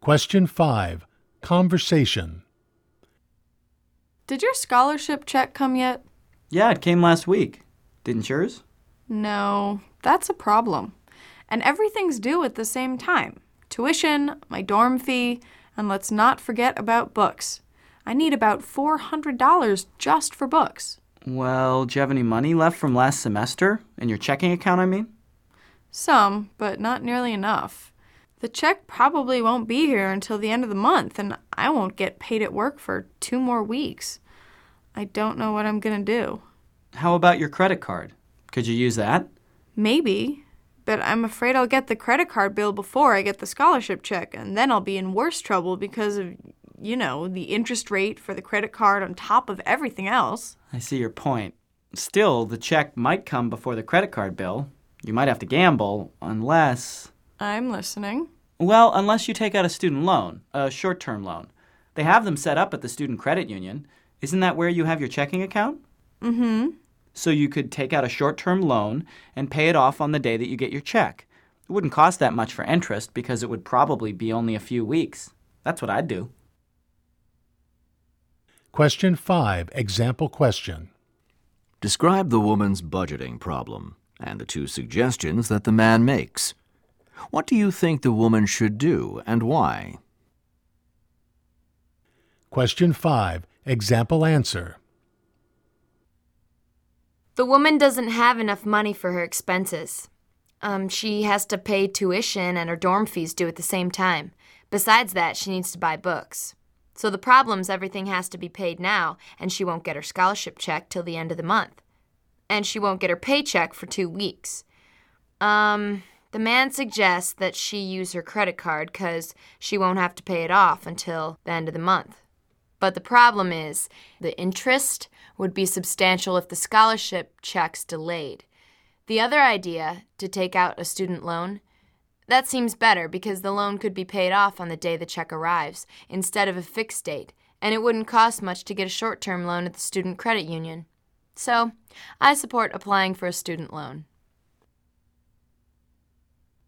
Question 5. Conversation. Did your scholarship check come yet? Yeah, it came last week. Didn't yours? No, that's a problem. And everything's due at the same time tuition, my dorm fee, and let's not forget about books. I need about $400 just for books. Well, do you have any money left from last semester? In your checking account, I mean? Some, but not nearly enough. The check probably won't be here until the end of the month, and I won't get paid at work for two more weeks. I don't know what I'm going to do. How about your credit card? Could you use that? Maybe, but I'm afraid I'll get the credit card bill before I get the scholarship check, and then I'll be in worse trouble because of, you know, the interest rate for the credit card on top of everything else. I see your point. Still, the check might come before the credit card bill. You might have to gamble, unless. I'm listening. Well, unless you take out a student loan, a short term loan. They have them set up at the student credit union. Isn't that where you have your checking account? Mm hmm. So you could take out a short term loan and pay it off on the day that you get your check. It wouldn't cost that much for interest because it would probably be only a few weeks. That's what I'd do. Question 5. Example question. Describe the woman's budgeting problem and the two suggestions that the man makes. What do you think the woman should do and why? Question 5. Example answer. The woman doesn't have enough money for her expenses. Um, she has to pay tuition and her dorm fees due at the same time. Besides that, she needs to buy books. So the problem's everything has to be paid now, and she won't get her scholarship check till the end of the month. And she won't get her paycheck for two weeks. Um, the man suggests that she use her credit card because she won't have to pay it off until the end of the month. But the problem is, the interest would be substantial if the scholarship check's delayed. The other idea, to take out a student loan, that seems better because the loan could be paid off on the day the check arrives instead of a fixed date, and it wouldn't cost much to get a short term loan at the student credit union. So, I support applying for a student loan.